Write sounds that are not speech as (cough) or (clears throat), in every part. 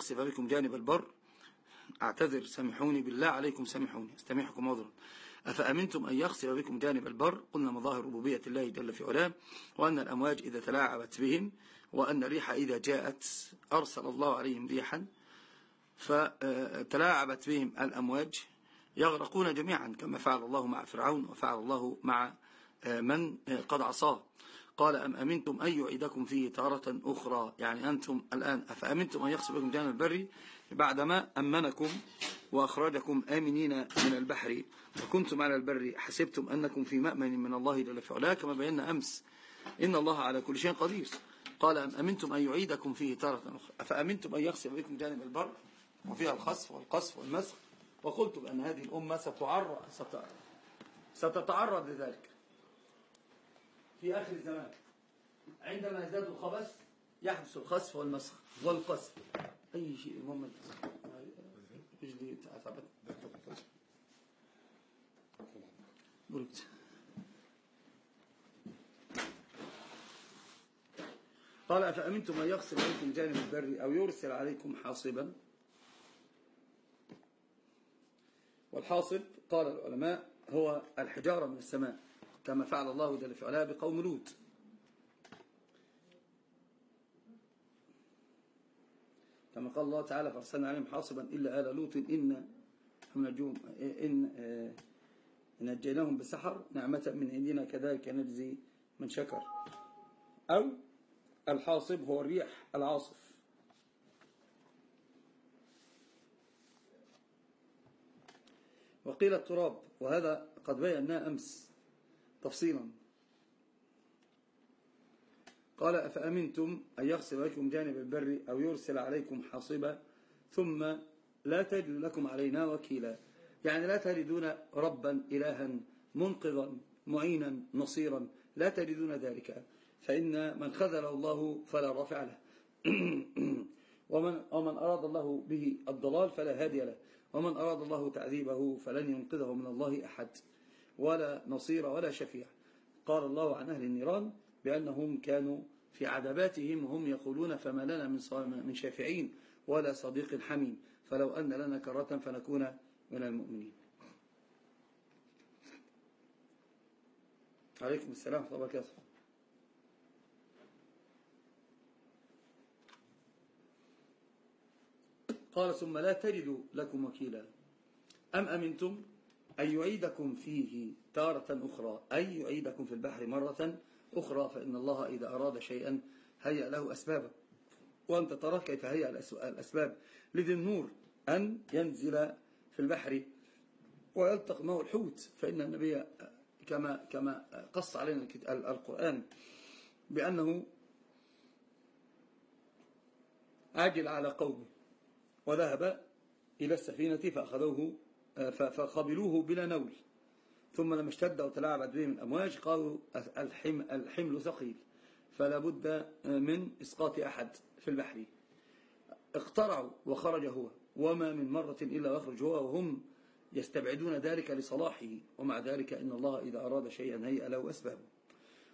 يخسف بكم جانب البر. أعتذر سامحوني بالله عليكم سامحوني. أستميحكم عذرا أفأمنتم أن يخسف بكم جانب البر؟ قلنا مظاهر ربوبية الله جل في علاه وأن الأمواج إذا تلاعبت بهم وأن الريح إذا جاءت أرسل الله عليهم ريحا فتلاعبت بهم الأمواج يغرقون جميعا كما فعل الله مع فرعون وفعل الله مع من قد عصاه. قال أم أمنتم أن يعيدكم فيه تارة أخرى؟ يعني أنتم الآن أفأمنتم أن يخسف بكم جانب البر بعدما أمنكم وأخرجكم آمنين من البحر وكنتم على البر؟ حسبتم أنكم في مأمن من الله جل في علاه كما بينا أمس. إن الله على كل شيء قدير. قال أم أمنتم أن يعيدكم فيه تارة أخرى؟ أفأمنتم أن يخسف بكم جانب البر؟ وفيها الخسف والقصف والمسخ. وقلتم أن هذه الأمة ستتعرض لذلك. في آخر الزمان. عندما يزداد الخبث يحدث الخسف والمسخ والقصف أي شيء المهم رجلي تعبت بركت قال أفأمنتم أن يغسل عليكم جانب البر أو يرسل عليكم حاصبا؟ والحاصب قال العلماء هو الحجارة من السماء. كما فعل الله جل في علاه بقوم لوط. كما قال الله تعالى فأرسلنا عليهم حاصبا إلا آل لوط إن نجوم إن نجيناهم بسحر نعمة من عندنا كذلك نجزي من شكر. أو الحاصب هو الريح العاصف. وقيل التراب وهذا قد بيناه أمس. تفصيلا. قال أفأمنتم أن يغسل لكم جانب البر أو يرسل عليكم حاصبا ثم لا تجد لكم علينا وكيلا. يعني لا تجدون ربا إلها منقذا معينا نصيرا. لا تجدون ذلك. فإن من خذله الله فلا رفع له. (clears throat) ومن, ومن أراد الله به الضلال فلا هادي له. ومن أراد الله تعذيبه فلن ينقذه من الله أحد. ولا نصير ولا شفيع. قال الله عن أهل النيران بأنهم كانوا في عذاباتهم وهم يقولون فما لنا من من شافعين ولا صديق حميم. فلو أن لنا كرة فنكون من المؤمنين. عليكم السلام ورحمة الله وبركاته. قال ثم لا تجدوا لكم وكيلا. أم أمنتم أن يعيدكم فيه تارة أخرى أي يعيدكم في البحر مرة أخرى فإن الله إذا أراد شيئا هيأ له أسبابا. وأنت ترى كيف هيأ الأسباب. لذي النور أن ينزل في البحر ويلتق معه الحوت. فإن النبي كما كما قص علينا القرآن بأنه عجل على قومه وذهب إلى السفينة فأخذوه فقبلوه بلا نول. ثم لما اشتد وتلاعبت بهم الأمواج قالوا الحمل ثقيل فلا بد من إسقاط أحد في البحر. اقترعوا وخرج هو. وما من مرة إلا يخرج هو وهم يستبعدون ذلك لصلاحه. ومع ذلك إن الله إذا أراد شيئا هيئ له أسبابه.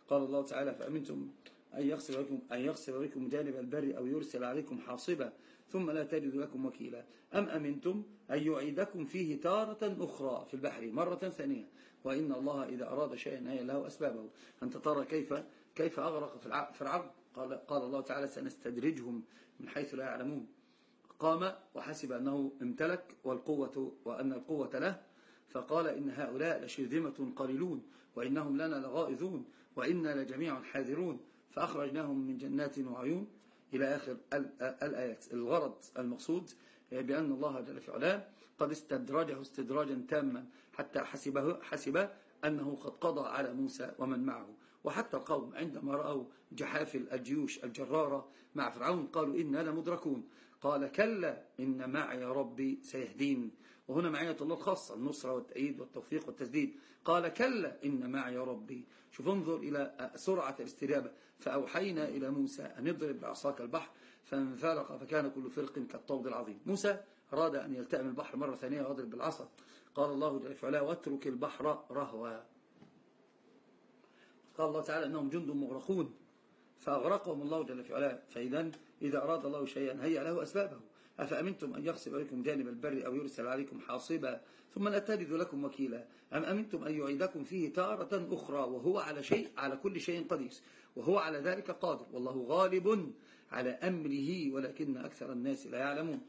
قال الله تعالى فأمنتم أن يغسل بكم, أن يغسل بكم جانب البر أو يرسل عليكم حاصبا ثم لا تجد لكم وكيلا. أم أمنتم أن يعيدكم فيه تارة أخرى في البحر مرة ثانية؟ وإن الله إذا أراد شيئا هي له أسبابه. أنت ترى كيف كيف أغرق في العرض؟ قال, قال الله تعالى سنستدرجهم من حيث لا يعلمون. قام وحسب أنه امتلك والقوة وأن القوة له فقال إن هؤلاء لشرذمة قليلون وإنهم لنا لغائظون وإنا لجميع حاذرون. فأخرجناهم من جنات وعيون إلى آخر الآيات. الغرض المقصود بأن الله جل في علاه قد استدرجه استدراجا تاما حتى حسبه حسب أنه قد قضى على موسى ومن معه. وحتى القوم عندما رأوا جحافل الجيوش الجرارة مع فرعون قالوا إنا لمدركون. قال كلا إن معي ربي سيهدين. وهنا معية الله الخاصة النصرة والتأييد والتوفيق والتسديد. قال كلا إن معي ربي. شوف انظر إلى سرعة الاستجابة فأوحينا إلى موسى أن يضرب بعصاك البحر فانفلق فكان كل فرق كالطود العظيم. موسى أراد أن يلتئم البحر مرة ثانية ويضرب بالعصا. قال الله جل وعلا واترك البحر رهوا. قال الله تعالى أنهم جند مغرقون. فأغرقهم الله جل وعلا. فإذا إذا أراد الله شيئا هيأ له أسبابه. أفأمنتم أن يخسف عليكم جانب البر أو يرسل عليكم حاصبا ثم لا تجد لكم وكيلا؟ أم أمنتم أن يعيدكم فيه تارة أخرى وهو على شيء على كل شيء قدير وهو على ذلك قادر والله غالب على أمره ولكن أكثر الناس لا يعلمون.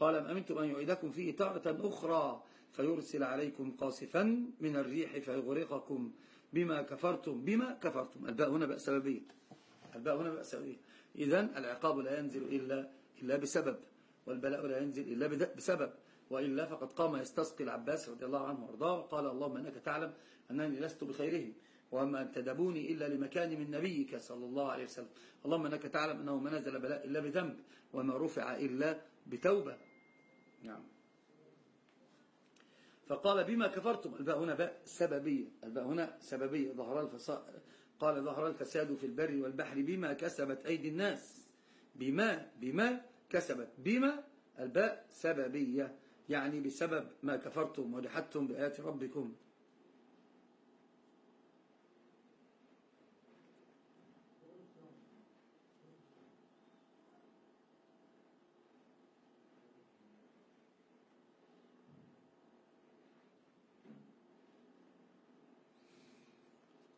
قال أم أمنتم أن يعيدكم فيه تارة أخرى فيرسل عليكم قاصفا من الريح فيغرقكم بما كفرتم بما كفرتم. الباء هنا بأس سببية الباء هنا بأس سببية إذن العقاب لا ينزل إلا, إلا بسبب. والبلاء لا ينزل إلا بسبب وإلا فقد قام يستسقي العباس رضي الله عنه وأرضاه وقال اللهم أنك تعلم أنني لست بخيرهم وما انتدبوني إلا لمكان من نبيك صلى الله عليه وسلم. اللهم أنك تعلم أنه ما نزل بلاء إلا بذنب وما رفع إلا بتوبة. نعم. فقال بما كفرتم؟ الباء هنا باء سببية. الباء هنا سببية. ظهر الفساد قال ظهر الفساد في البر والبحر بما كسبت أيدي الناس. بما بما كسبت بما الباء سببية يعني بسبب ما كفرتم وجحدتم بآيات ربكم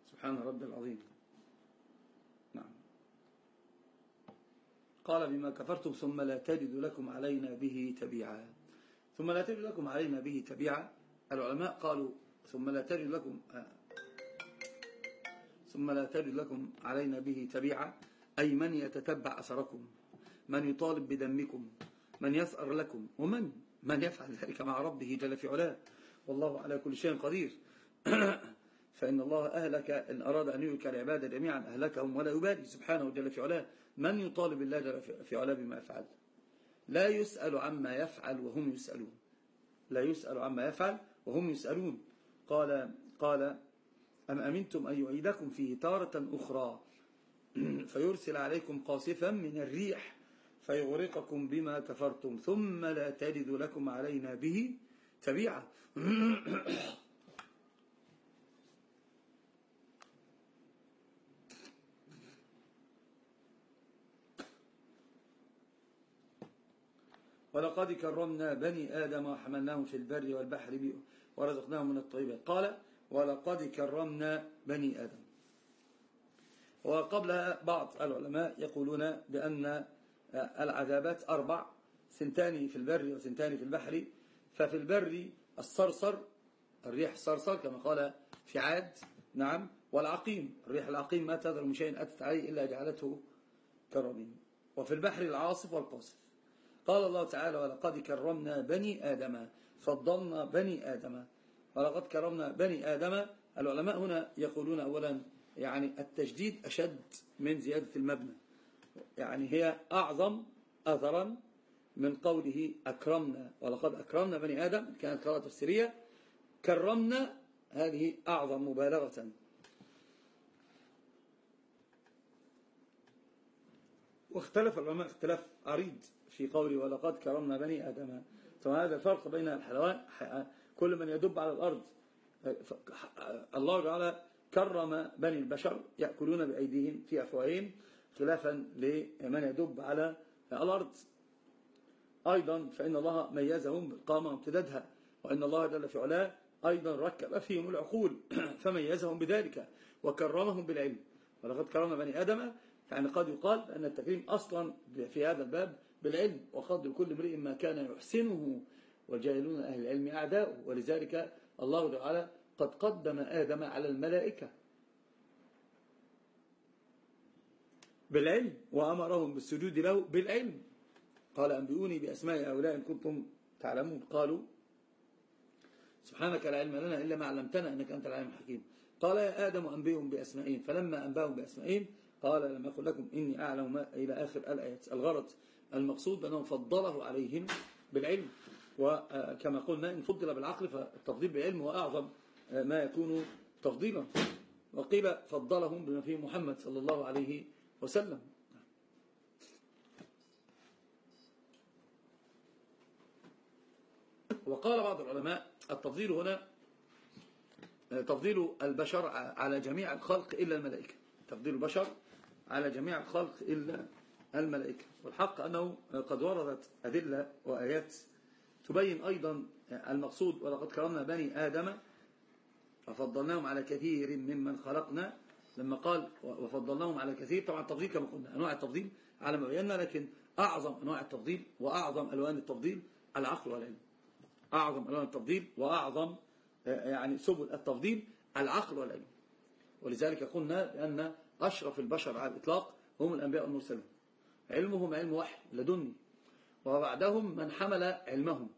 سبحان رب العظيم نعم قال بما كفرتم ثم لا تجد لكم علينا به تبيعا. ثم لا تجد لكم علينا به تبيعا. العلماء قالوا ثم لا تجد لكم ثم لا تجد لكم علينا به تبيعا. أي من يتتبع أثركم؟ من يطالب بدمكم؟ من يثأر لكم؟ ومن؟ من يفعل ذلك مع ربه جل في علاه. والله على كل شيء قدير. (coughs) فإن الله أهلك إن أراد أن يهلك العباد جميعا أهلكهم ولا يبالي. سبحانه جل في علاه. من يطالب الله جل في علاه بما يفعل؟ لا يسأل عما يفعل وهم يسألون. لا يسأل عما يفعل وهم يسألون. قال قال أم أمنتم أن يعيدكم فيه تارة أخرى؟ (clears throat) فيرسل عليكم قاصفا من الريح فيغرقكم بما كفرتم ثم لا تجد لكم علينا به تبيعا. (clears throat) ولقد كرمنا بني آدم وحملناهم في البر والبحر ورزقناهم من الطيبات. قال ولقد كرمنا بني آدم. وقبلها بعض العلماء يقولون بأن العذابات أربع سنتان في البر وسنتان في البحر. ففي البر الصرصر الريح الصرصر كما قال في عاد نعم والعقيم. الريح العقيم ما تذر من شيء أتت عليه إلا جعلته كرمين. وفي البحر العاصف والقاصف. قال الله تعالى ولقد كرمنا بني آدم فضلنا بني آدم. ولقد كرمنا بني آدم. العلماء هنا يقولون أولا يعني التجديد أشد من زيادة المبنى. يعني هي أعظم أثرا من قوله أكرمنا. ولقد أكرمنا بني آدم كانت قراءة تفسيرية. كرمنا هذه أعظم مبالغة. واختلف العلماء اختلاف عريض. في قوله ولقد كرمنا بني آدم. ثم هذا الفرق بين الحيوان كل من يدب على الأرض. الله تعالى كرم بني البشر يأكلون بأيديهم في أفواههم خلافا لمن يدب على الأرض. أيضا فإن الله ميزهم بالقامة وامتدادها وإن الله جل في علاه أيضا ركب فيهم العقول (clears throat) فميزهم بذلك وكرمهم بالعلم. ولقد كرم بني آدم يعني قد يقال أن التكريم أصلا في هذا الباب بالعلم وقد لكل امرئ ما كان يحسنه والجاهلون أهل العلم أعداؤه ولذلك الله تعالى قد قدم آدم على الملائكة بالعلم وأمرهم بالسجود له بالعلم. قال أنبئوني بأسماء هؤلاء إن كنتم تعلمون. قالوا سبحانك لا علم لنا إلا ما علمتنا إنك أنت العلم الحكيم. قال يا آدم أنبئهم بأسمائهم. فلما أنبأهم بأسمائهم قال لم يقل لكم إني أعلم ما إلى آخر الآيات. الغرض المقصود بأنه فضله عليهم بالعلم وكما قلنا إن فضل بالعقل فالتفضيل بالعلم هو أعظم ما يكون تفضيلا. وقيل فضلهم بما فيه محمد صلى الله عليه وسلم. وقال بعض العلماء التفضيل هنا تفضيل البشر على جميع الخلق إلا الملائكة. تفضيل البشر على جميع الخلق إلا الملائكة. والحق أنه قد وردت أدلة وآيات تبين أيضا المقصود ولقد كرمنا بني آدم وفضلناهم على كثير ممن خلقنا. لما قال وفضلناهم على كثير طبعا التفضيل كما قلنا أنواع التفضيل على ما بينا لكن أعظم أنواع التفضيل وأعظم ألوان التفضيل العقل والعلم. أعظم ألوان التفضيل وأعظم يعني سبل التفضيل العقل والعلم. ولذلك قلنا بأن أشرف البشر على الإطلاق هم الأنبياء والمرسلون. علمهم علم وحي لدني. وبعدهم من حمل علمهم.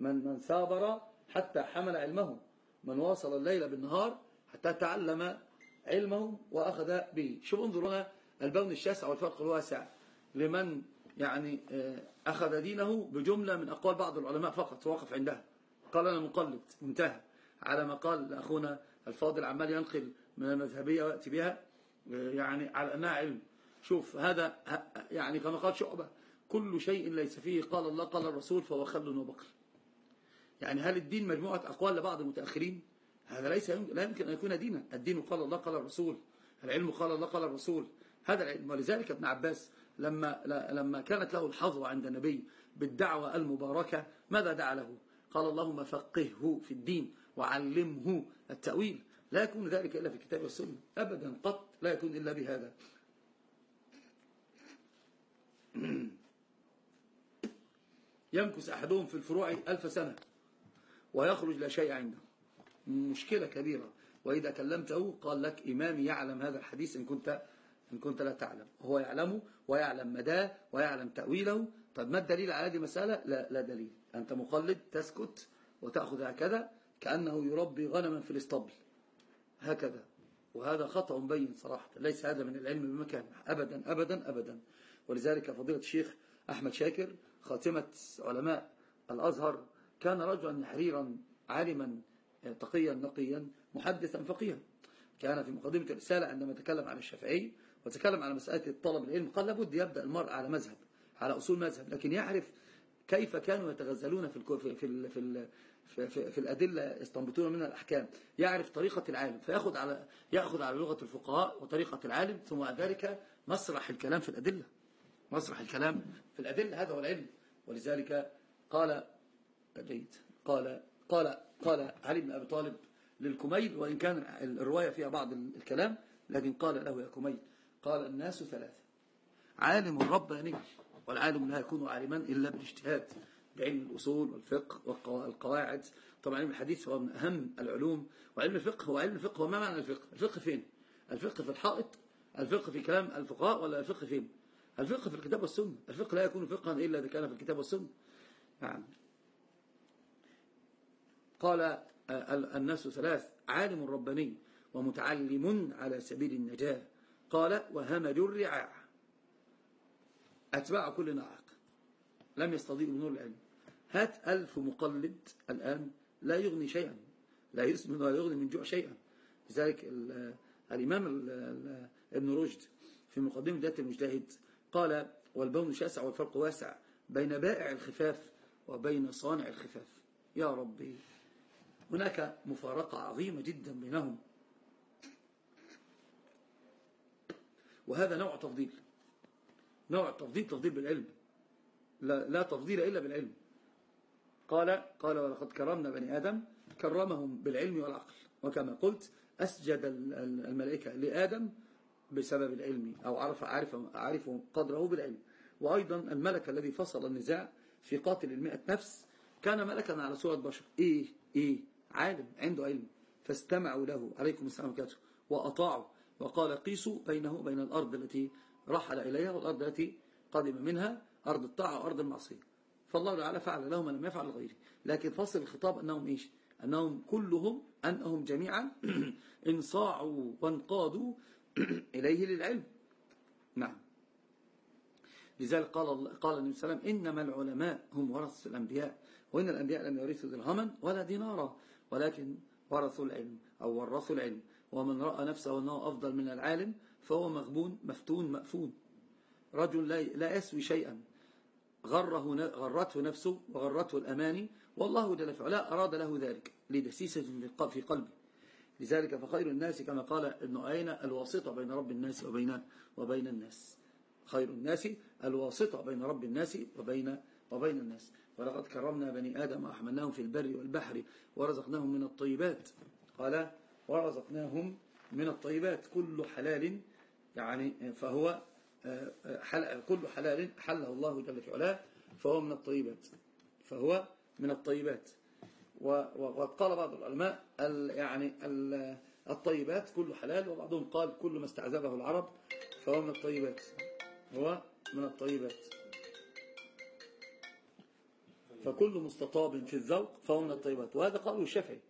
من من ثابر حتى حمل علمهم. من واصل الليل بالنهار حتى تعلم علمه وأخذ به. شوف انظروا البون الشاسع والفرق الواسع. لمن يعني آه، أخذ دينه بجملة من أقوال بعض العلماء فقط وقف عندها. قال أنا مقلد انتهى. على ما قال أخونا الفاضل عمال ينقل من المذهبية ويأتي بها آه، يعني على أنها علم. شوف هذا يعني كما قال شعبة كل شيء ليس فيه قال الله قال الرسول فهو خل وبقر يعني هل الدين مجموعة أقوال لبعض المتأخرين؟ هذا ليس لا يمكن أن يكون دينا. الدين قال الله قال الرسول. العلم قال الله قال الرسول. هذا العلم. ولذلك ابن عباس لما لما كانت له الحظوة عند النبي بالدعوة المباركة ماذا دعا له؟ قال اللهم فقهه في الدين وعلمه التأويل. لا يكون ذلك إلا في الكتاب والسنة أبدا قط لا يكون إلا بهذا. (clears throat) يمكث أحدهم في الفروع ألف سنة ويخرج لا شيء عنده. مشكلة كبيرة. وإذا كلمته قال لك إمامي يعلم هذا الحديث إن كنت إن كنت لا تعلم. هو يعلمه ويعلم مداه ويعلم تأويله. طيب ما الدليل على هذه المسألة؟ لا, لا دليل. أنت مقلد تسكت وتأخذ هكذا كأنه يربي غنما في الاسطبل. هكذا. وهذا خطأ مبين صراحة. ليس هذا من العلم بمكان. أبدا أبدا أبدا. ولذلك فضيلة الشيخ أحمد شاكر خاتمة علماء الأزهر كان رجلا حريرا عالما تقيا نقيا محدثا فقيها. كان في مقدمة الرسالة عندما تكلم عن الشافعي وتكلم على مسألة طلب العلم قال لابد يبدأ المرء على مذهب على أصول مذهب لكن يعرف كيف كانوا يتغزلون في في في في, في, في, في الأدلة يستنبطون منها الأحكام. يعرف طريقة العالم فيأخذ على يأخذ على لغة الفقهاء وطريقة العالم ثم بعد ذلك مسرح الكلام في الأدلة. مسرح الكلام في الأدلة هذا هو العلم. ولذلك قال جيد قال قال قال علي بن أبي طالب للكميل وإن كان الرواية فيها بعض الكلام لكن قال له يا كميل قال الناس ثلاثة عالم رباني والعالم لا يكون عالما إلا بالاجتهاد بعلم الأصول والفقه والقواعد. طبعا علم الحديث هو من أهم العلوم وعلم الفقه هو علم الفقه وما معنى الفقه؟ الفقه فين؟ الفقه في الحائط الفقه في كلام الفقهاء ولا الفقه فين؟ الفقه في الكتاب والسنة. الفقه لا يكون فقها إلا إذا كان في الكتاب والسنة. نعم. قال الناس ثلاث عالم رباني ومتعلم على سبيل النجاة. قال وهمل الرعاع أتباع كل ناعق. لم يستضيء بنور العلم. هات ألف مقلد الآن لا يغني شيئا. لا يسمن ولا يغني من جوع شيئا. لذلك الإمام ابن رشد في مقدمة ذات المجتهد قال والبون شاسع والفرق واسع بين بائع الخفاف وبين صانع الخفاف. يا ربي هناك مفارقة عظيمة جدا بينهم. وهذا نوع تفضيل نوع تفضيل تفضيل بالعلم. لا, لا تفضيل إلا بالعلم. قال قال ولقد كرمنا بني آدم كرمهم بالعلم والعقل. وكما قلت أسجد الملائكة لآدم بسبب العلم أو عرف عرف عرف قدره بالعلم. وأيضا الملك الذي فصل النزاع في قاتل المئة نفس كان ملكا على صورة بشر. إيه إيه عالم عنده علم. فاستمعوا له. عليكم السلام عليكم وأطاعوا. وقال قيسوا بينه وبين الأرض التي رحل إليها والأرض التي قدم منها أرض الطاعة وأرض المعصية. فالله تعالى فعل لهم لم يفعل غيره. لكن فصل الخطاب أنهم إيش؟ أنهم كلهم أنهم جميعا (clears throat) انصاعوا وانقادوا إليه للعلم. نعم. لذلك قال قال النبي صلى الله عليه وسلم إنما العلماء هم ورثة الأنبياء وإن الأنبياء لم يورثوا درهما ولا دينارا ولكن ورثوا العلم أو ورثوا العلم. ومن رأى نفسه أنه أفضل من العالم فهو مغبون مفتون مأفون. رجل لا يسوي شيئا. غره غرته نفسه وغرته الأماني والله جل فعلا أراد له ذلك. لدسيسة في قلبه. لذلك فخير الناس كما قال ابن أين الواسطة بين رب الناس وبين, وبين الناس. خير الناس الواسطة بين رب الناس وبين وبين الناس. ولقد كرمنا بني آدم وأحملناهم في البر والبحر ورزقناهم من الطيبات. قال ورزقناهم من الطيبات. كل حلال يعني فهو حل كل حلال حله الله جل في علاه فهو من الطيبات. فهو من الطيبات. وقد قال بعض العلماء يعني الطيبات كل حلال وبعضهم قال كل ما استعذبه العرب فهو من الطيبات. هو من الطيبات. فكل مستطاب في الذوق فهو من الطيبات. وهذا قاله الشافعي.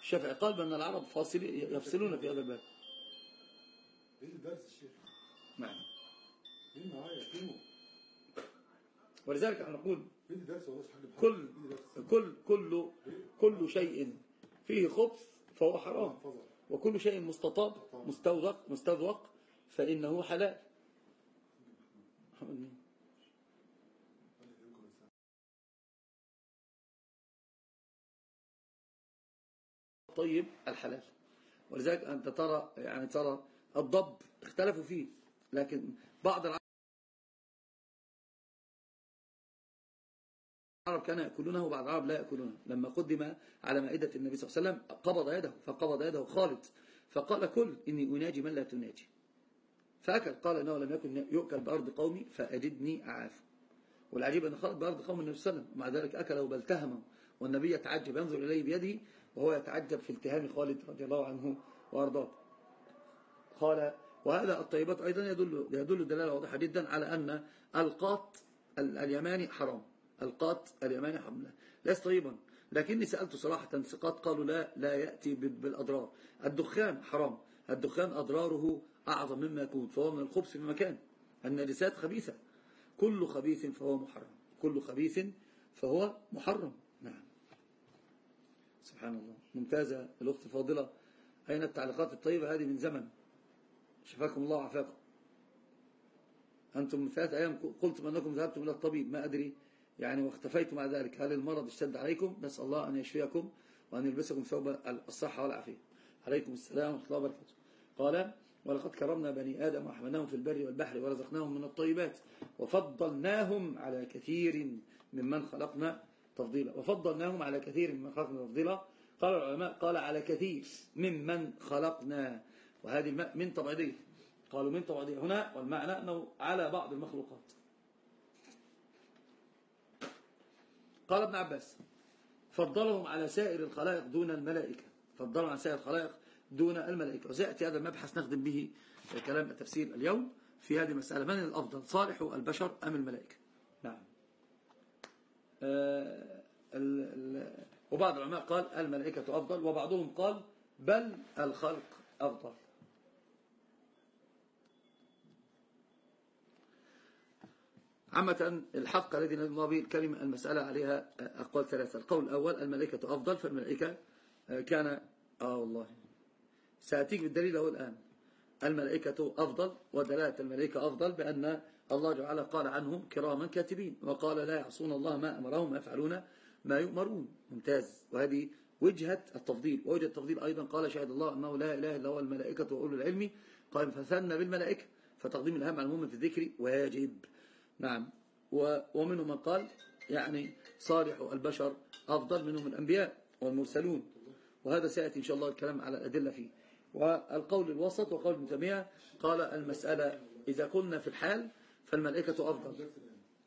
الشافعي قال بأن العرب فاصل يفصلون في هذا الباب. إيه درس الشيخ نعم. إيه معايا ولذلك نقول كل كل كل كل شيء فيه خبث فهو حرام. وكل شيء مستطاب مستوذق مستذوق فإنه حلال. طيب الحلال. ولذلك أنت ترى يعني ترى الضب اختلفوا فيه لكن بعض العرب كانوا يأكلونه وبعض العرب لا يأكلونه. لما قدم على مائدة النبي صلى الله عليه وسلم قبض يده فقبض يده خالد فقال كل إني أناجي من لا تناجي. فأكل قال إنه لم يكن يؤكل بأرض قومي فأجدني أعاف والعجيب أن خالد بأرض قوم النبي صلى الله عليه وسلم ومع ذلك أكله بل تهمه والنبي يتعجب ينظر إليه بيده وهو يتعجب في التهام خالد رضي الله عنه وأرضاه. قال وهذا الطيبات أيضا يدل يدل دلالة واضحة جدا على أن القاط اليماني حرام. القاط اليماني حرام ليس طيبا. لكني سألت صراحة ثقات قالوا لا لا يأتي بالأضرار. الدخان حرام. الدخان أضراره أعظم مما يكون فهو من الخبث في مكان النجسات خبيثة. كل خبيث فهو محرم. كل خبيث فهو محرم. نعم. سبحان الله. ممتازة الأخت فاضلة أين التعليقات الطيبة هذه من زمن؟ شفاكم الله وعافاكم. أنتم من ثلاثة أيام قلتم أنكم ذهبتم إلى الطبيب. ما أدري. يعني واختفيتم مع ذلك. هل المرض اشتد عليكم؟ نسأل الله أن يشفيكم وأن يلبسكم ثوب الصحة والعافية. عليكم السلام ورحمة الله وبركاته. قال ولقد كرمنا بني آدم وحملناهم في البر والبحر ورزقناهم من الطيبات وفضلناهم على كثير ممن خلقنا تفضيلا. وفضلناهم على كثير ممن خلقنا تفضيلا. قال العلماء قال على كثير ممن خلقنا. وهذه من طبعية قالوا من طبعية هنا والمعنى أنه على بعض المخلوقات. قال ابن عباس فضلهم على سائر الخلائق دون الملائكة. فضلهم على سائر الخلائق دون الملائكة. وسيأتي هذا المبحث نخدم به كلام التفسير اليوم في هذه المسألة. من الأفضل صالح البشر أم الملائكة؟ نعم. آه وبعض العلماء قال الملائكة أفضل وبعضهم قال بل الخلق أفضل. عامة الحق الذي ندل به الكلمة المسألة عليها أقوال ثلاثة. القول الأول الملائكة أفضل فالملائكة كان آه والله. سأتيك بالدليل هو الآن. الملائكة أفضل ودلالة الملائكة أفضل بأن الله تعالى قال عنهم كراما كاتبين وقال لا يعصون الله ما أمرهم يفعلون ما يؤمرون. ممتاز. وهذه وجهة التفضيل. ووجهة التفضيل أيضا قال شهد الله أنه لا إله إلا هو الملائكة وأولو العلم. قال فثنى بالملائكة فتقديم الهام على المهم في الذكر واجب. نعم. ومنهم من قال يعني صالح البشر أفضل منهم الأنبياء والمرسلون. وهذا سيأتي إن شاء الله الكلام على الأدلة فيه. والقول الوسط وقول ابن تيمية قال المسألة إذا قلنا في الحال فالملائكة أفضل.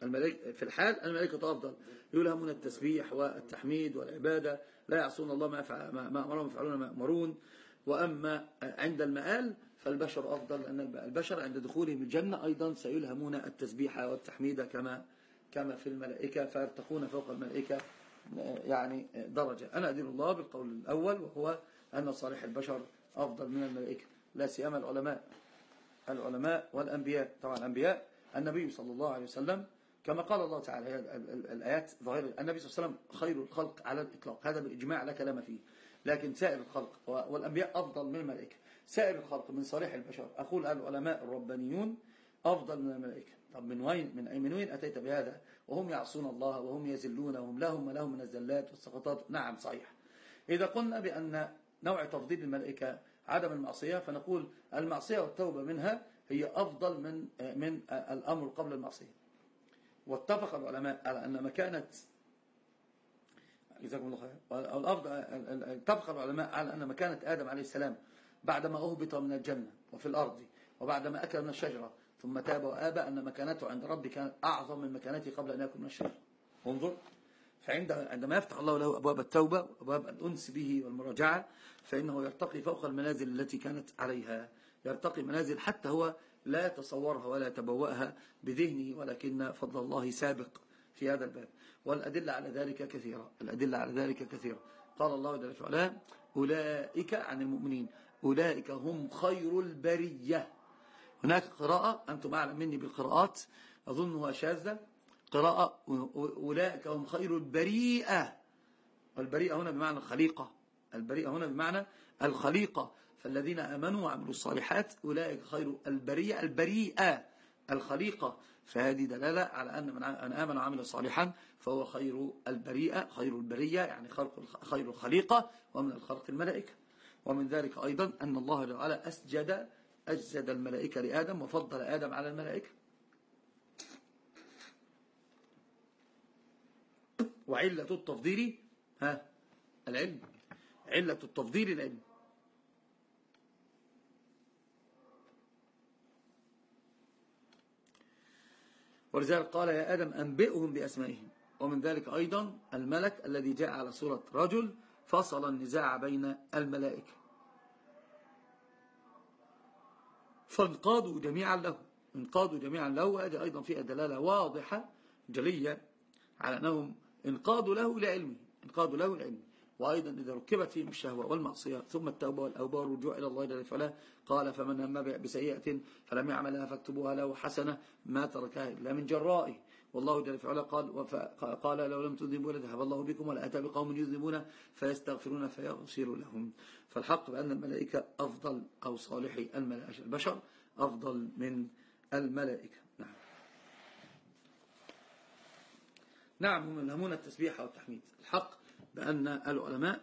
الملائكة في الحال الملائكة أفضل. يلهمون التسبيح والتحميد والعبادة لا يعصون الله ما, ما أمرهم يفعلون ما يأمرون. وأما عند المآل فالبشر أفضل لأن البشر عند دخولهم الجنة أيضا سيلهمون التسبيح والتحميد كما كما في الملائكة فيرتقون فوق الملائكة يعني درجة. أنا أدين الله بالقول الأول وهو أن صالح البشر أفضل من الملائكة. لا سيما العلماء. العلماء والأنبياء. طبعا الأنبياء النبي صلى الله عليه وسلم كما قال الله تعالى الآيات ظاهرة النبي صلى الله عليه وسلم خير الخلق على الإطلاق. هذا بالإجماع لا كلام فيه. لكن سائر الخلق والأنبياء أفضل من الملائكة. سائر الخلق من صالح البشر. أقول العلماء الربانيون أفضل من الملائكة. طب من وين؟ من من وين أتيت بهذا؟ وهم يعصون الله وهم يزلون وهم لهم ولهم من الزلات والسقطات نعم صحيح. إذا قلنا بأن نوع تفضيل الملائكة عدم المعصية فنقول المعصية والتوبة منها هي أفضل من من الأمر قبل المعصية. واتفق العلماء على أن مكانة جزاكم الله خير. والأفضل اتفق العلماء على أن مكانة آدم عليه السلام بعدما أهبط من الجنة وفي الأرض وبعدما أكل من الشجرة ثم تاب وآبى أن مكانته عند ربي كانت أعظم من مكانته قبل أن يأكل من الشجرة. انظر فعند عندما يفتح الله له أبواب التوبة وأبواب الأنس به والمراجعة فإنه يرتقي فوق المنازل التي كانت عليها يرتقي منازل حتى هو لا يتصورها ولا يتبوأها بذهنه ولكن فضل الله سابق في هذا الباب. والأدلة على ذلك كثيرة. الأدلة على ذلك كثيرة. قال الله جل وعلا أولئك عن المؤمنين. أولئك هم خير البرية. هناك قراءة أنتم أعلم مني بالقراءات أظنها شاذة. قراءة أولئك هم خير البريئة. والبريئة هنا بمعنى الخليقة. البريئة هنا بمعنى الخليقة. فالذين آمنوا وعملوا الصالحات أولئك خير البريئة البريئة الخليقة. فهذه دلالة على أن من آمن وعمل صالحا فهو خير البريئة خير البرية يعني خلق خير الخليقة ومن الخلق الملائكة. ومن ذلك أيضا أن الله تعالى أسجد أجسد الملائكة لآدم وفضل آدم على الملائكة. وعلة التفضيل ها العلم. علة التفضيل العلم. ولذلك قال يا آدم أنبئهم بأسمائهم. ومن ذلك أيضا الملك الذي جاء على صورة رجل فصل النزاع بين الملائكة. فانقادوا جميعا له. انقادوا جميعا له وهذه أيضا فيها دلالة واضحة جلية على أنهم انقادوا له لعلمه. انقادوا له لعلمه. وأيضا إذا ركبت فيهم الشهوة والمعصية ثم التوبة والأوبة والرجوع إلى الله جل وعلا قال فمن هم بسيئة فلم يعملها فاكتبوها له حسنة ما تركها إلا من جرائه. والله جل وعلا قال قال لو لم تذنبوا لذهب الله بكم ولا أتى بقوم يذنبون فيستغفرون فيغفر لهم. فالحق بأن الملائكة أفضل أو صالحي البشر أفضل من الملائكة. نعم. نعم هم يلهمون التسبيح والتحميد. الحق بأن العلماء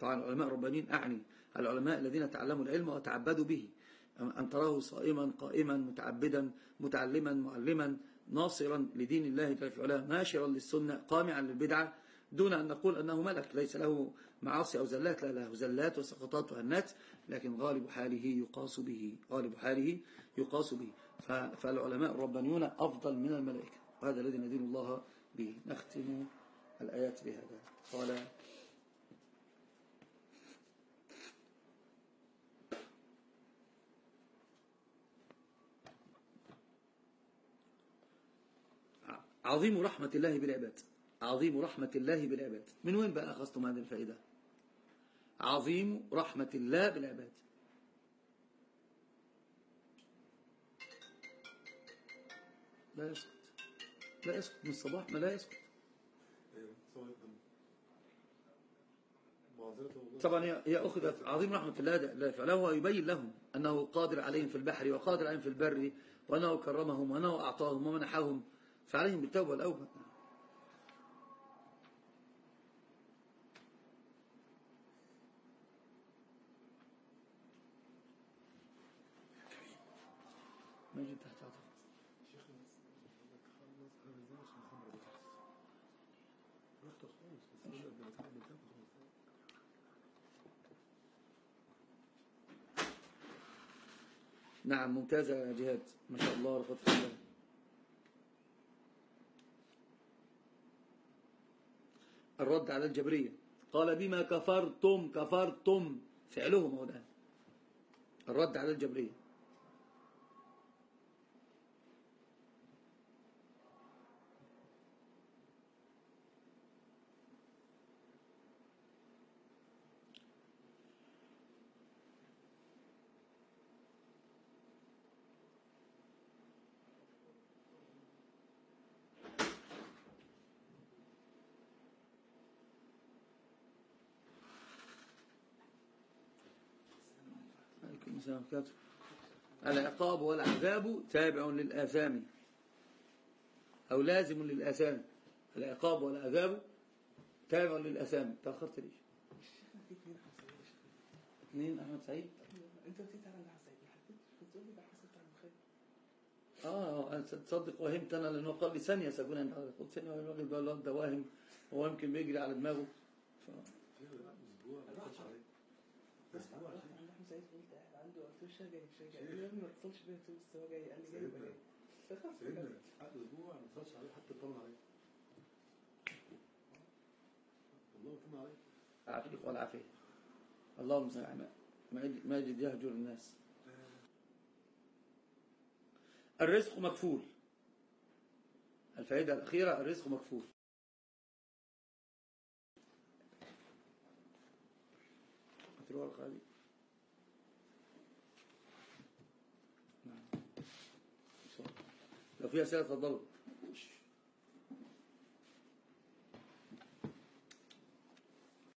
طبعا العلماء الربانيين أعني العلماء الذين تعلموا العلم وتعبدوا به. أن تراه صائما قائما متعبدا متعلما معلما ناصرا لدين الله جل وعلا ناشرا للسنة قامعا للبدعة دون أن نقول أنه ملك ليس له معاصي أو زلات لا له زلات وسقطات وهنات لكن غالب حاله يقاس به غالب حاله يقاس به. فالعلماء الربانيون أفضل من الملائكة وهذا الذي ندين الله به. نختم الآيات بهذا. قال عظيم رحمة الله بالعباد عظيم رحمة الله بالعباد من وين بقى أخذتم هذه الفائدة؟ عظيم رحمة الله بالعباد لا يسكت لا يسكت من الصباح ما لا يسكت طبعا هي أخذت عظيم رحمة الله فله يبين لهم أنه قادر عليهم في البحر وقادر عليهم في البر وأنه كرمهم وأنه أعطاهم ومنحهم فعليهم بالتوبة عطف. نعم ممتازة يا جهاد. ما شاء الله رفضت الله الرد على الجبرية. قال بما كفرتم كفرتم. فعلهم هو ده. الرد على الجبرية. العقاب والعذاب تابع للآثام. أو لازم للآثام. العقاب والعذاب تابع للآثام. تأخرت ليش؟ اثنين أحمد سعيد. أنت نسيت على سعيد كنت تقول لي ده حصلت على آه تصدق وهمت أنا لأنه قال لي ثانية عند حضرتك قلت ثانية الراجل بقى الواد ده واهم هو يمكن بيجري على دماغه. ف... أسبوع ما اتصلش عليك أسبوع عند احمد سعيد قلت قاعد عنده قلت له الشاي جاي الشاي جاي ما اتصلش بيا قلت بس هو جاي قال لي جاي يبقى جاي سيدنا. قعد أسبوع ما اتصلش عليك حتى اطمن عليك. والله اطمن عليك عافيك والعافيه الله المستعان ماجد ماجد يهجر الناس. الرزق مكفول. الفائدة الأخيرة الرزق مكفول. هات الورقة هذه نعم لو في أسئلة تفضلوا